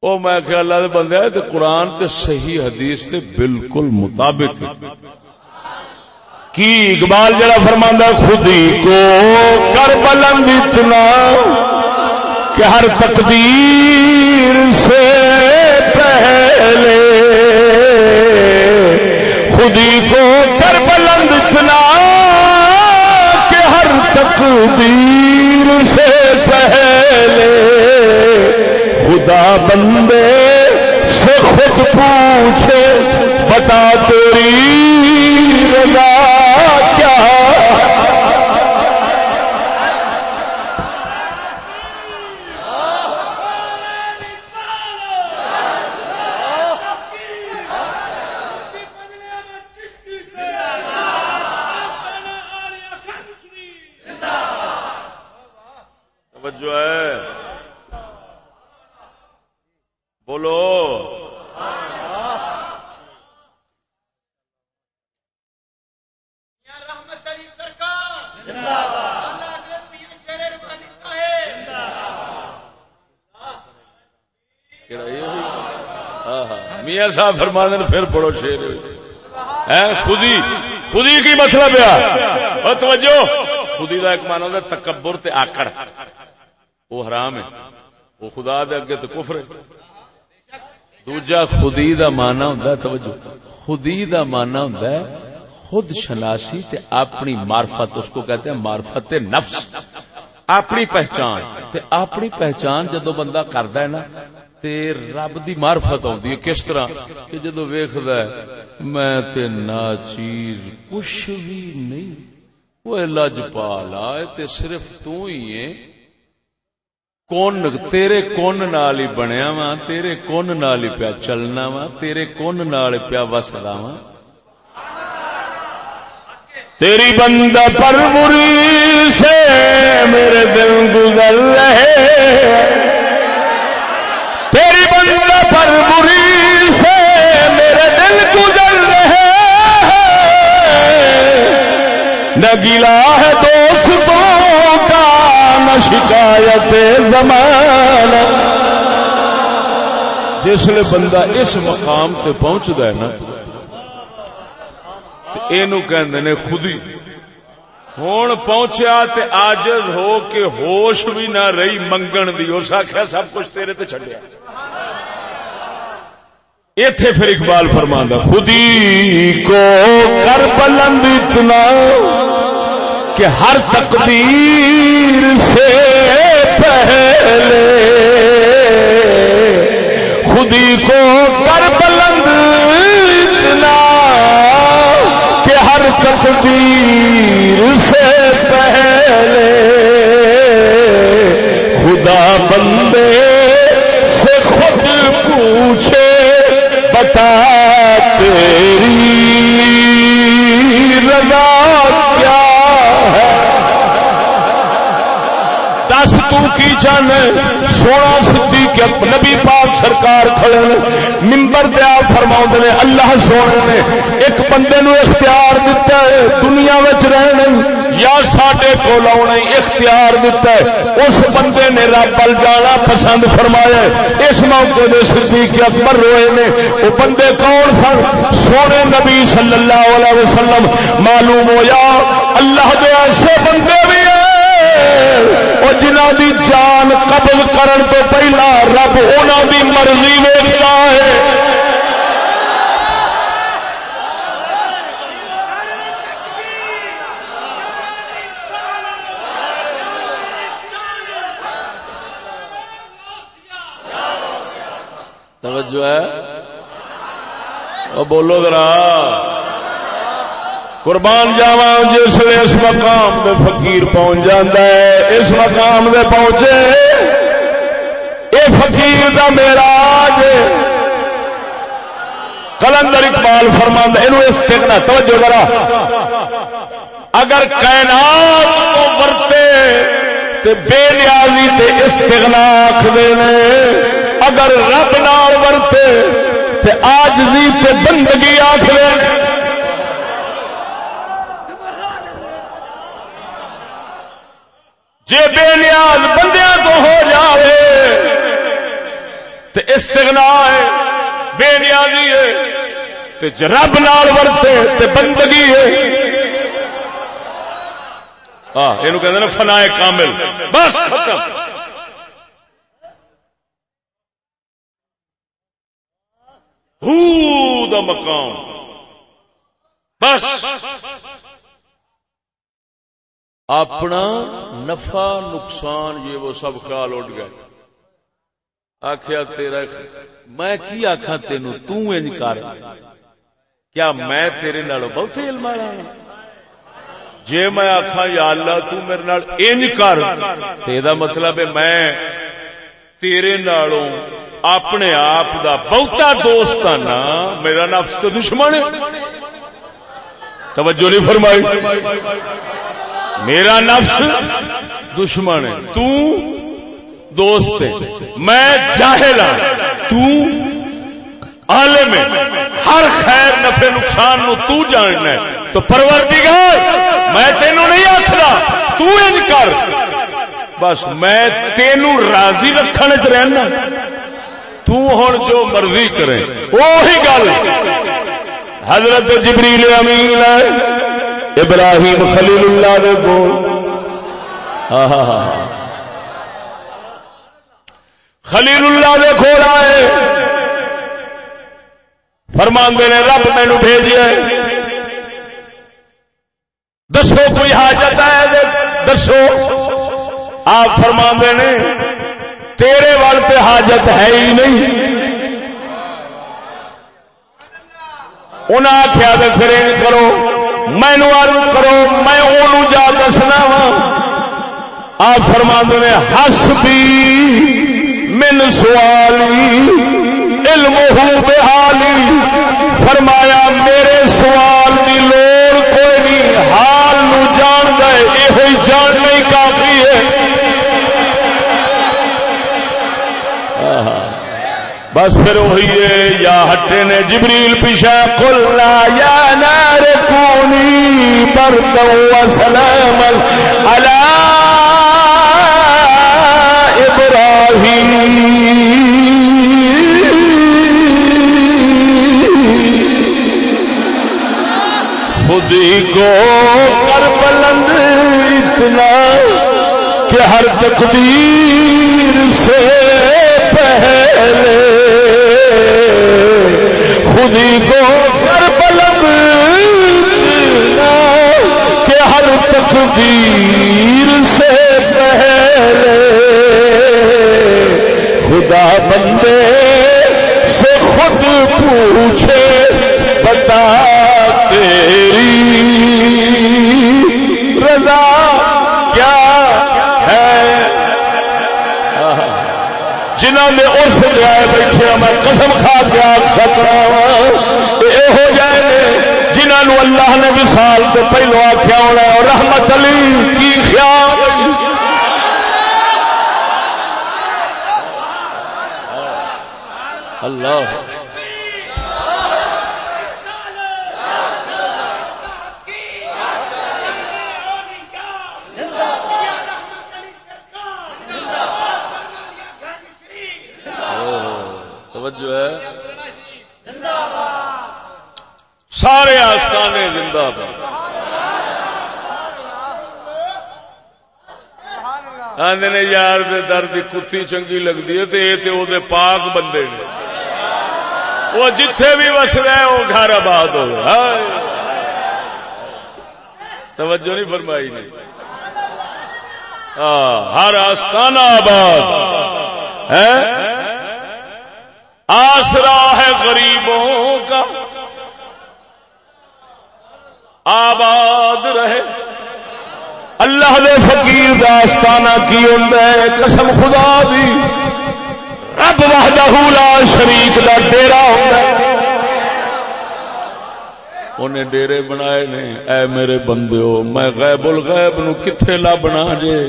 او میں کہ اللہ دے بندے، تے قرآن تے صحیح حدیث تے بالکل مطابق۔ کی اقبال جڑا فرماندا خود ہی کو کر بلند اتنا کہ ہر تقدیر سے پہلے خود ہی کو کر بلند اتنا تقدیر سے پہلے خدا بندے سے خود پوچھے بتا تیری رضا کیا صاحب فرما دین پھر پڑھو شیر خودی خودی کی مطلب ہے۔ توجہ، خودی کا ایک مانا ہوتا تکبر تے آکڑ۔ وہ حرام ہے۔ وہ خدا دے اگے تو کفر ہے۔ دوجا، خودی دا مانا ہوں توجہ۔ خودی دا مانا ہوں خود شناسی تے اپنی معرفت، اس کو کہتے ہیں معرفت نفس۔ اپنی پہچان تے اپنی پہچان جدو بندہ کردا ہے نا تے رب دی معرفت آدھی کس طرح؟ کہ جدو ویخد میں تے نا چیز کچھ بھی نہیں۔ وہ لج پالا تے صرف تو ہی ہے۔ کون تیرے کون نال ہی بنیا وا، تیرے کون نال ہی پیا چلنا وا، تیرے کون نال پیا وسدا وا۔ تیری بندہ پر مری سے میرے دل گزر رہے۔ تیری پر بری سے میرے دل گزر رہے نہ گلا ہے دوستوں کا نہ شکایت زمانہ۔ جسے بندہ اس مقام تے پہنچتا ہے نا یہ نے خودی ہوں پہنچیا تے آجز ہو کے ہوش بھی نہ رہی، منگن دی، اس آخیا سب کچھ تیرے تے چڈیا ایتھے پھر اقبال فرماندہ خودی کو کر بلند اتنا کہ ہر تقدیر سے پہلے خودی کو کر بلند اتنا کہ ہر تقدیر سے پہلے خدا بندے سے خود پوچھے بتا تیری رضا کیا ہے؟ دس تو کی جان سونا نبی پاک سرکار کھڑے ممبر دیا فرما نے، اللہ سونے نے، ایک بندے نو اختیار دیتا ہے، دنیا رہنے یا سڈے کو آنا اختیار دیتا ہے۔ اس بندے نے رب بل جانا پسند فرمایا اس موقع دے صدیق اکبر روئے نے، وہ بندے کون سن؟ سونے نبی صلی اللہ علیہ وسلم۔ معلوم ہو اللہ دے ایسے بندے جنہ دی جان قبل کرن تو پہلا رب انہوں دی مرضی ویچتا ہے۔ توجہ ہے۔ بولو ذرا۔ قربان جاوا جس اس مقام دے فقیر پہنچ جاتا ہے، اس مقام دے پہنچے، اے فقیر دا میرا کلندر اقبال فرمان یہ استغنا توجہ ذرا۔ اگر کائنات کو ورتے تے بے نیازی تے استغنا آخ دینے، اگر رب نال ورتے تے آجزی تے بندگی آخ دینے جے بے نیاز بندیاں تو ہو جاوے، تے استغنا ہے، بے نیازی ہے، تے رب نال ورتے، تے بندگی ہے۔ ہاں یہ کہتے ہیں فنا کامل۔ بس، ختم۔ ہو دا مقام۔ بس۔ اپنا نفع، نقصان، یہ وہ سب خیال اٹھ گئے۔ آخیا تیرا میں کی آخا تین تج کر۔ کیا میں تیرے نال بہت علم والا ہاں؟ جے میں آخا یا اللہ، تو میرے نال انج کر۔ یہ مطلب ہے میں تیرے نالوں اپنے آپ دا بہتا دوست ہاں نا، میرا نفس تو دشمن ہے۔ توجہ نہیں فرمائی۔ میرا نفس دشمن ہے۔ تو دوست ہے۔ میں جاہل ہوں تو عالم ہے۔ ہر خیر نفع نقصان نو تو جاننا ہے۔ تو پروردگار، میں تینوں نہیں آخلا تو انج کر۔ بس میں تینوں راضی رکھنے چ رہنا۔ تو ہن جو مرضی کرے۔ وہی گل۔ حضرت جبریل امین ہے ابراہیم خلیل اللہ دے بول خلیل اللہ دے کھول آئے۔ فرمان دے نے رب مینو بھیجیا دسو کوئی حاجت ہے دسو۔ آپ فرمان دے نے تیرے وال سے حاجت ہے ہی نہیں۔ انہیں آخیا پھر کرو۔ مینو عرض کرو، میں اونوں جا دسنا وا آپ فرما نے ہس بھی من سوالی، علم بحالی فرمایا، میرے سوال کی لوڑ کوئی نہیں، حال نو جان گئے یہ جان نہیں کافی ہے۔ بس پھر وہی ہے، یا ہٹے نے جبریل پیچھا کلنا یا نار کونی تجعلني بردا وسلاما على إبراهيم خود کو کر بلند اتنا کہ ہر تقدیر سے پہلے خودی تقدیر سے پہلے خدا بندے سے خود پوچھے، بتا تیری رضا کیا ہے؟ جنہوں نے اس لیا بیٹھے میں قسم کھا کے آگ سکنا یہ ہو اللہ نے وسال سے پہلو آخیا ہونا اور رحمت علی کی خیال اللہ توجہ ہے سارے آستانے زندہ باد آدھے یار دے درد کتی چنگی لگتی ہے تو یہ تو پاک بندے نے۔ وہ جتھے بھی وس رہے وہ گھر آباد ہو توجہ نہیں فرمائی نہیں ہر آستانہ آباد۔ ہے؟ آسرا ہے غریبوں کا۔ آباد رہے۔ اللہ دے فقیر داستانہ کی ہے؟ قسم خدا دی۔ رب وحدہ لا شریف دا ڈیرا ہوں انہیں ڈیرے بنائے نے۔ اے میرے بندیو، میں غیب الغیب نو کتھے لبنا جے؟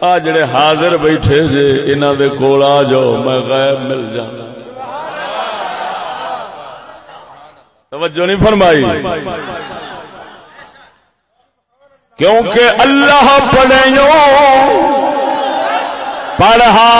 آ جڑے حاضر بیٹھے جے، انہاں دے کول آ جاؤ، میں غیب مل جانا۔ توجہ نہیں فرمائی؟ کیونکہ اللہ پڑھو پڑھا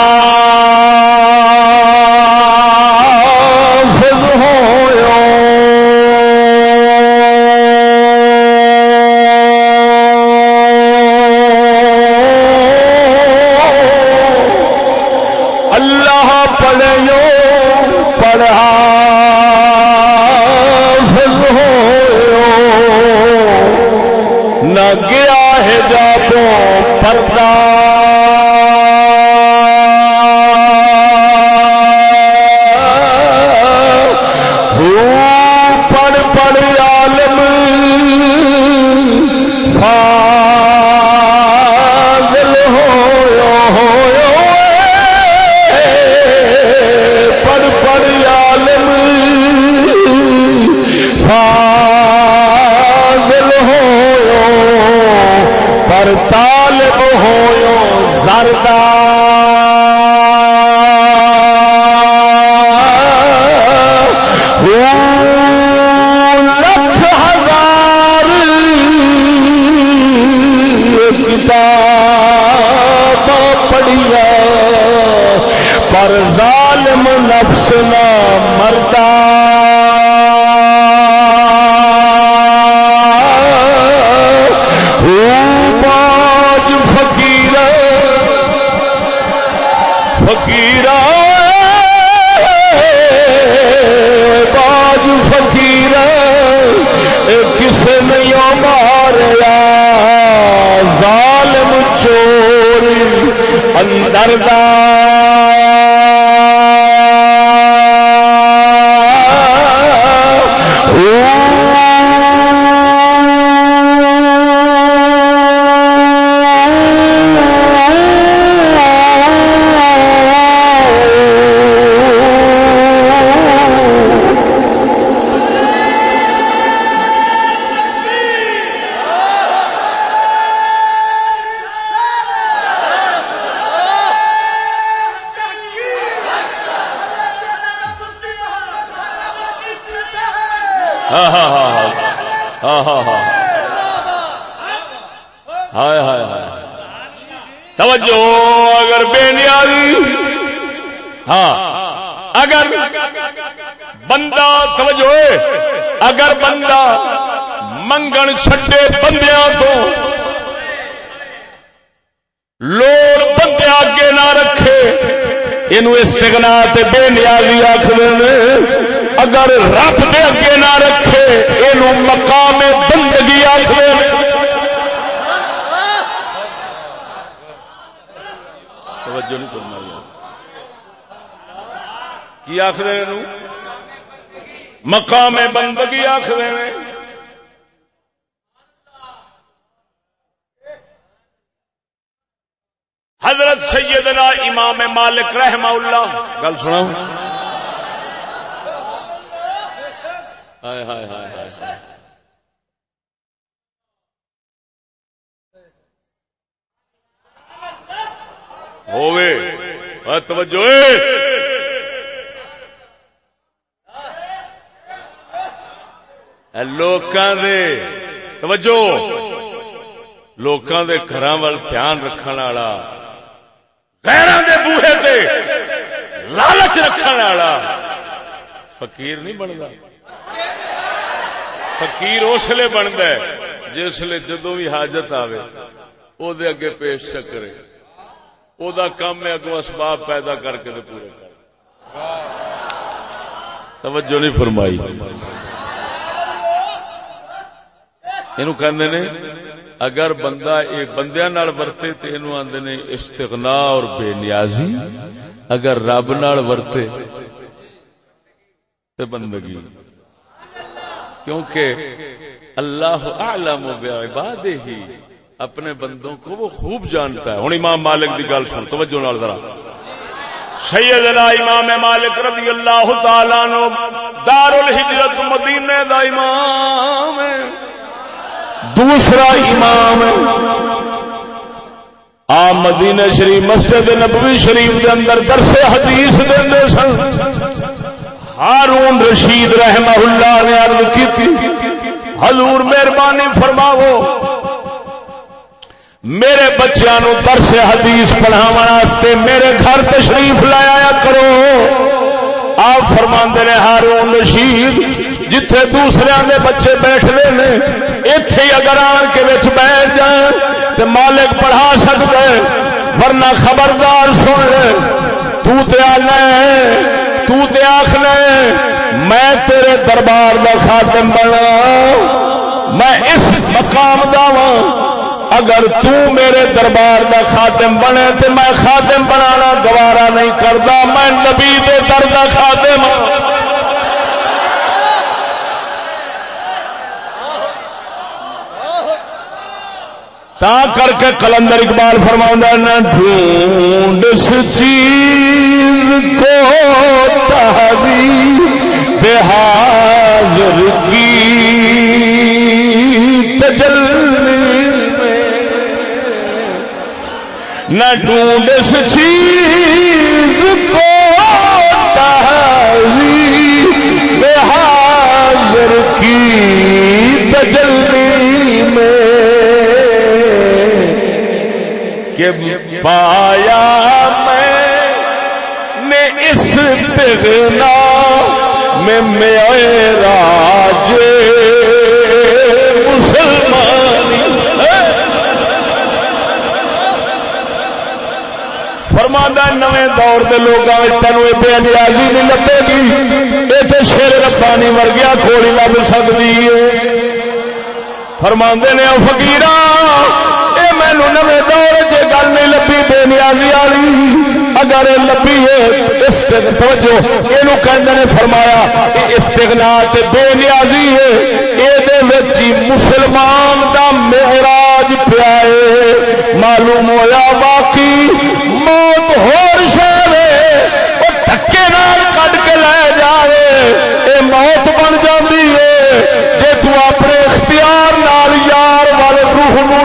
ہاں ہاں ہاں۔ ہائے ہائے ہائے۔ توجہ، اگر بے نیازی ہاں۔ اگر بندہ، توجہ، اگر بندہ منگ منگن چھڈے بندیاں تو لوڑ بندے اگے نہ رکھے یہ استغنا تے بے نیازی آخر اگر رب دے اگے نہ رکھے یہ مقام بندگی آخر توجہ نہیں کی آخر مقام بندگی آخر حضرت سیدنا امام مالک رحمہ اللہ۔ گل سنا ہائے ہائے ہائے ہائے۔ ہوئے توجہ۔ لوکاں دے، توجہ۔ لوکاں دے گھراں وال دھیان رکھن والا غیراں دے بوہے تے لالچ رکھن والا فقیر نہیں بندا۔ فقیر اس لیے بنتا ہے جس لیے جدو بھی حاجت آوے، او دے اگے پیش چکرے او دا کام ہے اگو اسباب پیدا کر کے دے پورے کر توجہ نہیں فرمائی۔ اینو کہندے نے، اگر بندہ ایک بندیاں نال ورتے تے اینو آندے نے استغنا اور بے نیازی، اگر رب نال ورتے تے بندگی۔ کیونکہ اللہ اعلم بعباد ہی اپنے بندوں کو وہ خوب جانتا ہے۔ ہوں امام مالک کی گل سن، توجہ نال ذرا۔ سیدنا امام مالک رضی اللہ تعالی نو دار الحجرت مدینے دا امام ہے۔ دوسرا امام آ مدینہ شریف مسجد نبوی شریف کے اندر درس حدیث دے سن۔ ہارون رشید رحمہ اللہ نے عرض کی تھی، حضور مہربانی فرماو میرے بچوں نو درس حدیث پڑھاو میرے گھر تشریف لایا کرو۔ آپ فرما نے، ہارون رشید، جتھے دوسرے دے بچے بیٹھ رہے نے اتے ہی اگر آن کے بچ بیٹھ جائیں تو مالک پڑھا سکتے ورنہ خبردار سن لے تو تے آنا ہے۔ تو تے آخنا میں تیرے دربار کا خاتم بنا میں اس مقام دا اگر تو میرے دربار کا خاتم بنے تو میں خاتم بنانا گوارا نہیں کرتا، میں نبی دے در کا خاتم ہاں۔ تا کر کے کلندر اقبال فرما نہ ڈھونڈ چیز کو تحوی بحاضر کی تجلی نہ ڈھونڈ چیز کو تحوی بحاضر کی تجلی کہ پایا میں نے اس تغنا میں راج مسلمان فرمانا نویں دور کے لوگوں تینوں بے نیازی نہیں لگے گی۔ یہ شیر ربانی ورگیا کھوڑی لگ سکتی ہے۔ فرما نے فکیر مینو نویں دور گل نہیں لبھی بے نیازی والی۔ اگر لبھی ہے، اس سمجھو یہ کہندے نے فرمایا کہ استغنا تے بے نیازی ہے۔ یہ مسلمان دا معراج پیا ہے۔ معلوم ہویا باقی موت ہور شہر وہ دھکے نال کڈ کے لے جائے اے موت بن جاتی ہے۔ جے تو اپنے اختیار نال یار والے روح نو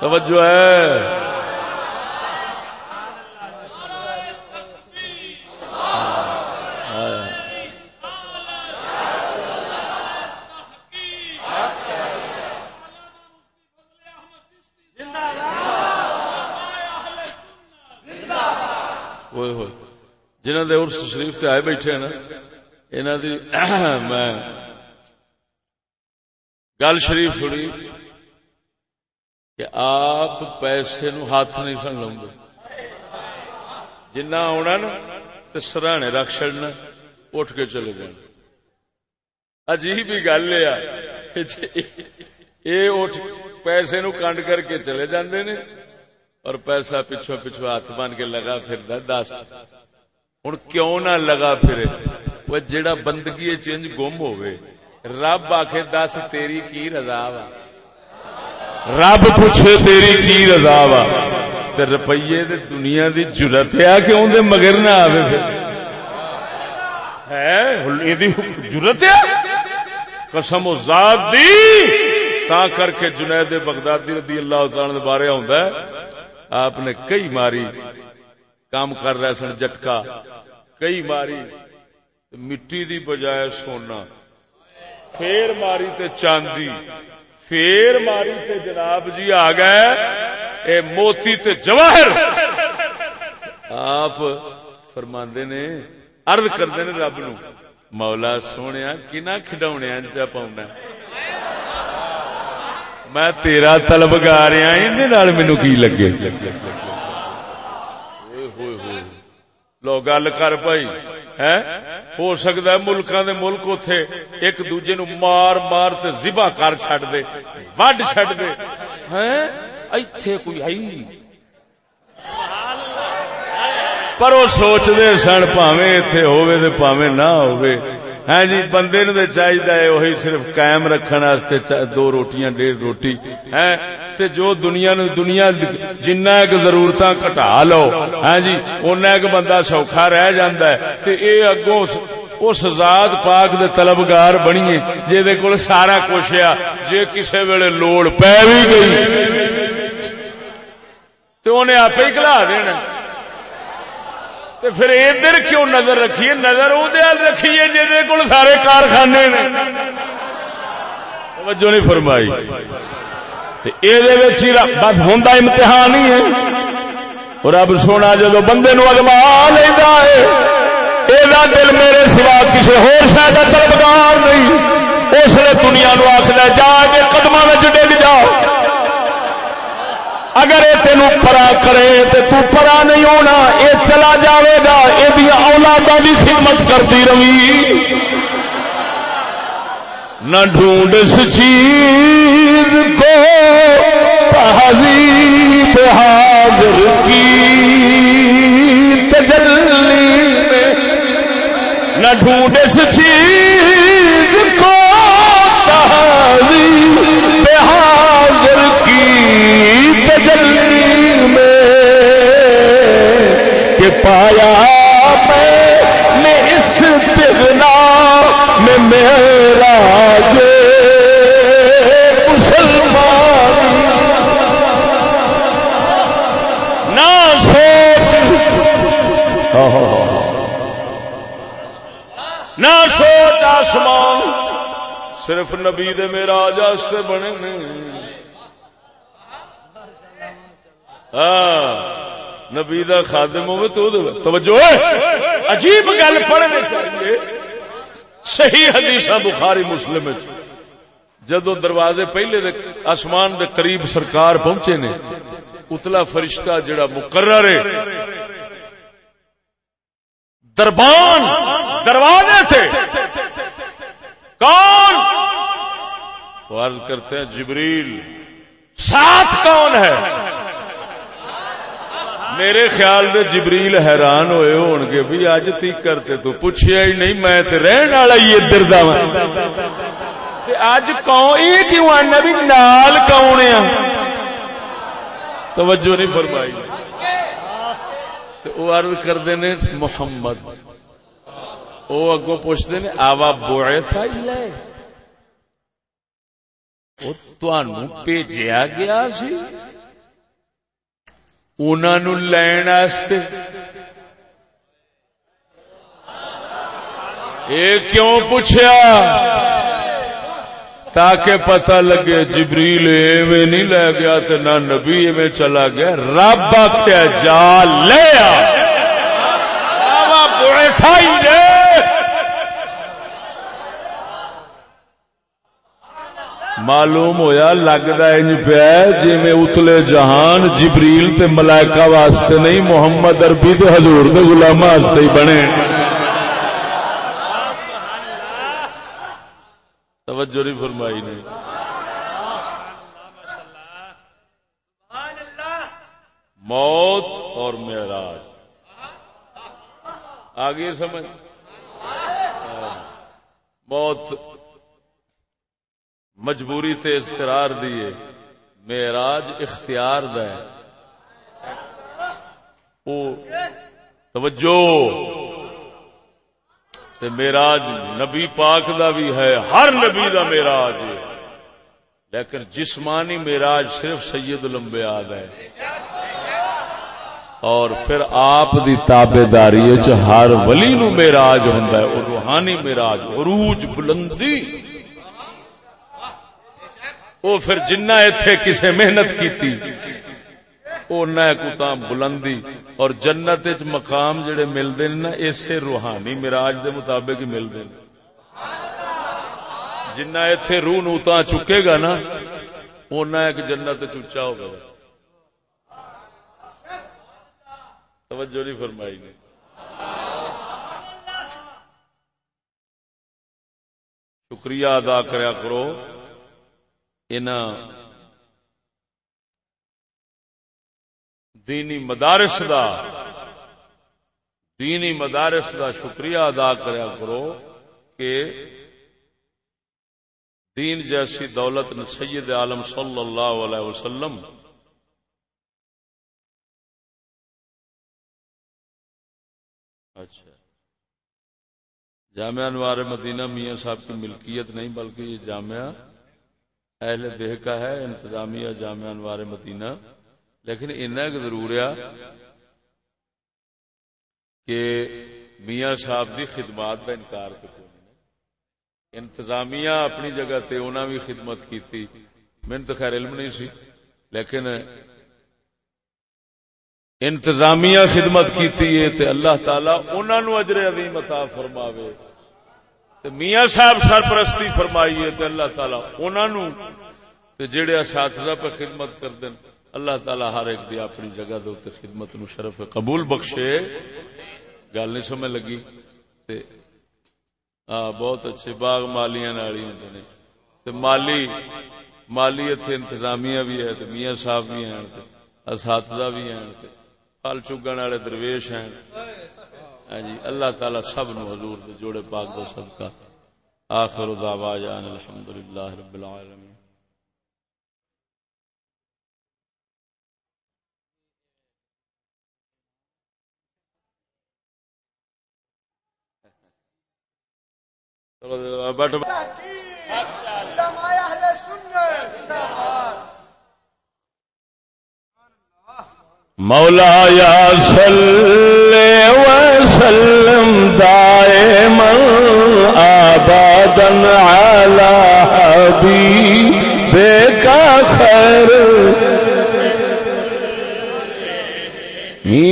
توجہ ہے۔ جنہ دے عرص شریف تے آئے بیٹھے ہیں نا، انہاں دی میں گل شریف سنی۔ کہ آپ پیسے نو ہاتھ نہیں سن لوں گے جنا آنا نا تو سرانے رکھ چڑنا اٹھ کے چلے جانا۔ عجیب ہی گل یہ اٹھ، پیسے نو کنڈ کر کے چلے جاندے نے، اور پیسہ پچھو پچھو ہاتھ بن کے لگا پھر دس ہوں کیوں نہ لگا پھر وہ جڑا بندگی چینج گم ہوئے رب آخ دس تیری کی رضا وا۔ رب پوچھے تیری کی رضا وا؟ روپیے دنیا دی جرت ہے کہ اندر مگر نہ آئے ضرورت ہے قسم و ذات دی، تا کر کے جنید بغدادی رضی اللہ تعالی بارے آندا ہے۔ آپ نے کئی ماری کام کر رہے سن جٹکا، کئی ماری مٹی دی بجائے سونا، پھر ماری تے چاندی۔ پھر ماری تے جناب جی آ گئے، اے موتی تے جواہر۔ آپ فرماندے نے ارد کردے نے رب نو، مولا سونے کنا کھڈونے پہ پاؤں میں تیرا تلب گا رہا اندر مینو کی لگے۔ لو گل کر پائی ہے ہو سکتا ہے ملکاں دے ملک اتے ایک دوجے نو مار مار تے زبا کر چڈ دے وڈ چڈ دے ہیں ایتھے کوئی ہے پر وہ سوچتے سن پاوے ایتھے ہووے تے پاوے نہ ہووے ہاں جی بندے نو چاہیے وہی صرف قائم رکھنے واسطے دو روٹیاں، ڈیڑھ روٹی ہے تے جو دنیا نو دنیا جنہ ایک ضرورت کٹا لو ہاں جی اُن ایک بندہ سوکھا رہ جاندا ہے۔ تے اے اگوں اس ذات پاک دے طلبگار بنیے جے دے کول سارا کچھ آ جے کسے ویلے لوڑ پی بھی گئی تو انہیں آپ ہی کلا دینا۔ تو پھر ادھر کیوں نظر رکھیے؟ نظر ادھر رکھیے جی کو سارے کارخانے نے۔ توجہ نہیں فرمائی۔ بس ہوں امتحان ہی ہے۔ اور اب سونا جدو بندے نو اگوا لینا ہے یہ دل میرے سوا کسی ہو شاید طلبگار نہیں۔ اس نے دنیا نو آخر جا کے قدم ڈگ جاؤ۔ اگر یہ تین پرا کرے تو تو پرا نہیں ہونا یہ چلا جاوے گا یہ اولادا بھی خدمت کرتی رہی۔ نہ ڈھونڈ اس چیز کو تہذیب حاضر کی، تجلی میں۔ نہ ڈھونڈ اس چیز کو تہذیب آسمان صرف نبی دے میرا جاستے بنے نہیں ہاں نبی دا خادم ہوئے تو توجہ عجیب گل پڑھنے چاہیے۔ صحیح حدیث بخاری مسلم جدو دروازے پہلے دے آسمان دے قریب سرکار پہنچے نے، اتلا فرشتہ جڑا مقرر ہے۔ دربان، دروازے تھے۔ کون؟ عرض کرتے ہیں جبریل ساتھ کون ہے؟ میرے خیال دے جبریل حیران ہوئے ہون گے بھی اج تی کرتے تو پوچھیا ہی نہیں میں تے رہن والا ہی ادھر دا تے اج کون اے کیوں آنا بھی نال کون ہے؟ توجہ نہیں فرمائی۔ تے او عرض کردے نے محمد۔ او اگوں پوچھدے نے، آوا بعث الیہ او تانوں بھیجیا گیا سی۔ انہوں لین کیوں پوچھا تاکہ پتہ لگے جبریل ایویں نہیں لے گیا تو نہ نبی ایویں چلا گیا۔ رب آخیا جا لیا عیسائی نے معلوم ہویا لگتا انج پیا جی میں اتلے جہان جبریل تے ملائکہ واسطے نہیں، محمد اربی تے حضور دے غلام واسطے ہی بنے۔ توجہ نہیں فرمائی نہیں موت اور معراج۔ آگے سمجھ۔ موت مجبوری تے استرار دیے معراج اختیار دے او، توجہ۔ تے میراج نبی پاک دا بھی ہے، ہر نبی دا میراج ہے۔ لیکن جسمانی میراج صرف سید لمبیا ہے۔ اور پھر آپ دی تابے داری ہر ولی نو میراج ہوں اور روحانی میراج عروج بلندی۔ وہ پھر جنہ ایتھے کسے محنت کی کتا بلندی۔ اور جنت مقام جڑے ملتے نا اسے روحانی مراج دے مطابق ہی ملتے جنہ ایتھے روح نوتا چکے گا نا اُنہ ایک جنت چوچا ہوگا۔ توجہ نہیں فرمائی۔ نے شکریہ ادا کریا کرو۔ ان دینی مدارس دا، دینی مدارس دا شکریہ ادا کریا کرو کہ دین جیسی دولت نے سید عالم صلی اللہ علیہ وسلم اچھا۔ جامعہ انوار مدینہ میاں صاحب کی ملکیت نہیں، بلکہ یہ جامعہ اہل دیہ کا ہے، انتظامیہ، جامعہ انوار مدینہ۔ لیکن ایک ضرور ہے کہ میاں صاحب دی خدمات کا انکار انتظامیہ اپنی جگہ تے انہوں بھی خدمت کی تھی میں تو خیر علم نہیں سی، لیکن انتظامیہ خدمت کی تے اللہ تعالی انہوں نے اجر عظیم عطا فرماوے۔ تے میاں صاحب سرپرستی فرمائیے تے اللہ تعالی انہوں تے جڑے اساتذہ پہ خدمت کر دیں اللہ تعالی ہر ایک دی اپنی جگہ دے تے خدمت نو شرف قبول بخشے۔ گل نہیں سمجھ لگی؟ تے ہاں بہت اچھے باغ مالیاں نالی نے۔ تے مالی مالی اتنے انتظامیہ بھی ہے، تے میاں صاحب بھی ہیں اساتذہ بھی ہیں، تے پھل چگن والے درویش ہیں۔ ہاں جی اللہ تعالی سب نو حضور دے جوڑے پاک دا صدقہ۔ آخر دعوانا الحمدللہ رب العالمین۔ بیٹھو۔ مولا یا صلی وسلم دائما آبادا على حبيبك خير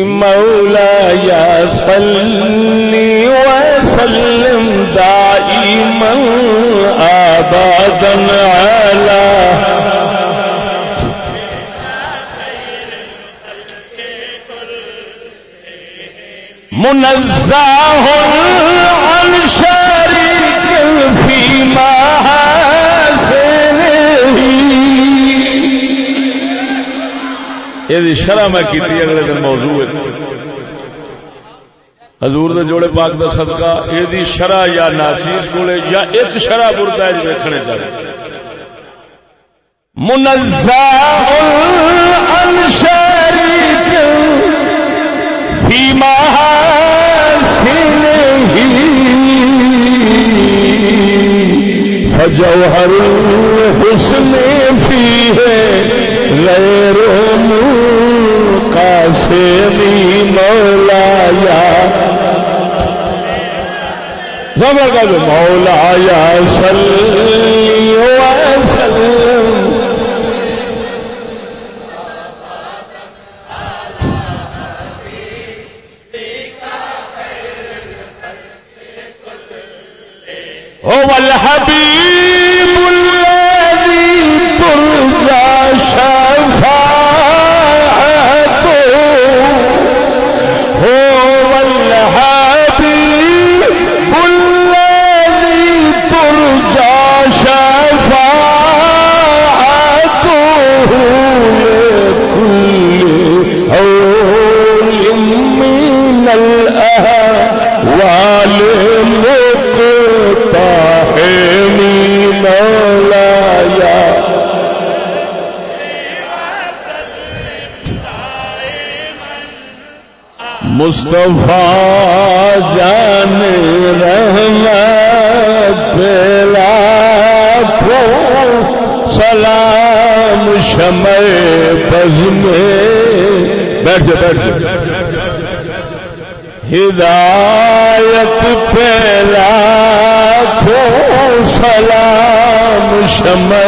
مولا یا صلی وسلم دائما آبادا على منزہ عن شریک فی یہ شرح میں کی اگلے دن موضوع حضور دے جوڑے پاک دا صدقہ، یہ شرح یا ناچیز کو یا ایک شرح برتا ہے جو دیکھنے چاہیے منزہ عن شریک فی فجوہر حسن فی ہے غیر قاسمی مولا یا زبر مولا یا صلی وسلم۔ هو مصطفیٰ جان رحمت پلا سلام شمع بز میں بیٹھ جا بیٹھ جا۔ ہدایت پلا سلام شمع